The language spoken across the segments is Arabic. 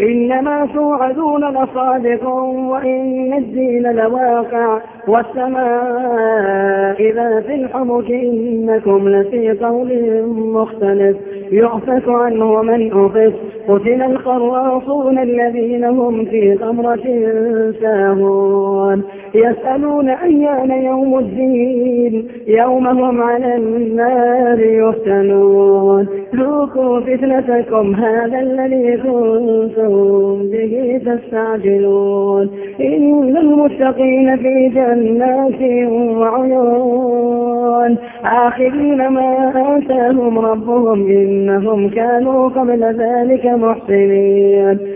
إنما توعدون لصادق وإن الدين لواقع والسماء ذات الحبك إنكم لفي قول مختلف يؤفك عنه من أفك قتل الخراصون الذين هم في غمرة ساهون يسألون أيان يوم الدين يوم هم على النار يفتنون. ذوقوا فتنتكم هذا الذي كنتم به تستعجلون. إن المتقين في جنات وعيون. آخرين ما آتاهم ربهم إنهم كانوا قبل ذلك محسنين.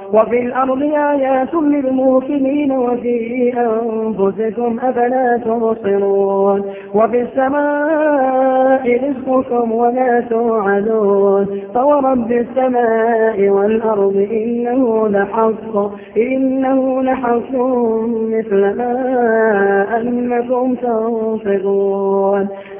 وفي الأرض آيات للموكلين وفي أنفسكم أفلا تبصرون وفي السماء رزقكم وما توعدون فورب السماء والأرض إنه لحق إنه لحق مثل ما أنكم تنفقون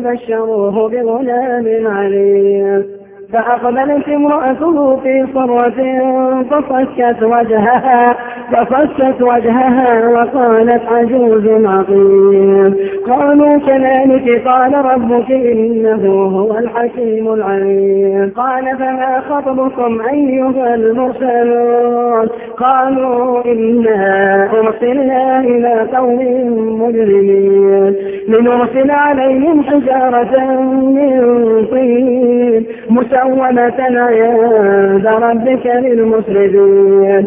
وبشروه بغلام عليم. فأقبلت امرأته في صرة فصكت وجهها فصكت وجهها وقالت عجوز عقيم. قالوا كذلك قال ربك إنه هو الحكيم العليم. قال فما خطبكم أيها المرسلون؟ قالوا إنا أرسلنا إلى قوم مجرمين. لنرسل عليهم حجارة من طين مسومة عند ربك للمسرفين.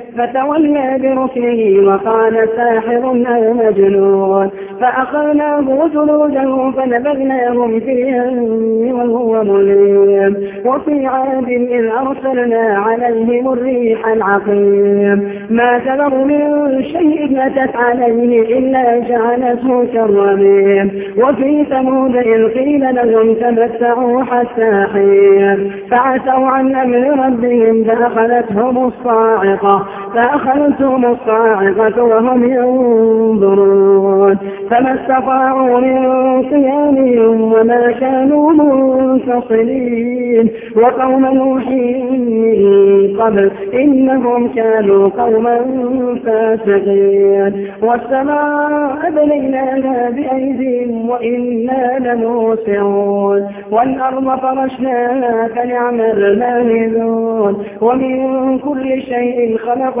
فتولى بركنه وقال ساحر أو مجنون. فأخذناه وجنوده فنبذناهم في اليم وهو مليم. وفي عاد إذ أرسلنا عليهم الريح العقيم. ما تذر من شيء أتت عليه إلا جعلته كالرميم. وفي ثمود إذ قيل لهم تمتعوا حتى حين. فعتوا عن أمر ربهم فأخذتهم الصاعقة. فأخذتهم الصاعقة وهم ينظرون. فما استطاعوا من قيام وما كانوا منتصرين وقوم نوح من قبل إنهم كانوا قوما فاسقين. والسماء بنيناها بأيديهم وإنا لموسعون. والأرض فرشناها فنعم الماهدون ومن كل شيء خلقنا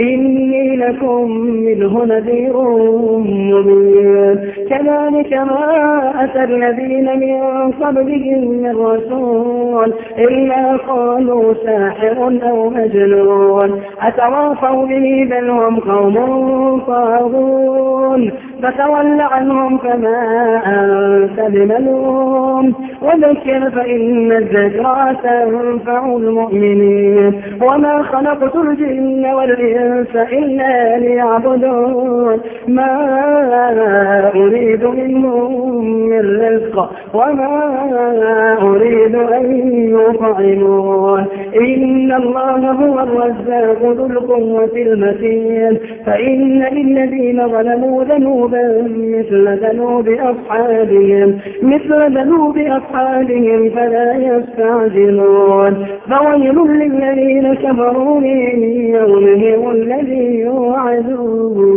إني لكم منه نذير مبين. كذلك ما أتى الذين من قبلهم من رسول إلا قالوا ساحر أو مجنون. أتواصوا به بل هم قوم طاغون. فتول عنهم فما أنت بملوم. وذكر فإن الذكرى تنفع المؤمنين. وما خلقت الجن والإنس إلا ليعبدون. ما أريد منهم من رزق وما أريد أن يطعمون. إن الله هو الرزاق ذو القوة المتين. فإن للذين ظلموا ذنوبا مثل ذنوب أصحابهم. مثل ذنوب أصحابهم فلا يستعجلون. فويل للذين كفروا من يومهم الذي يوعدون.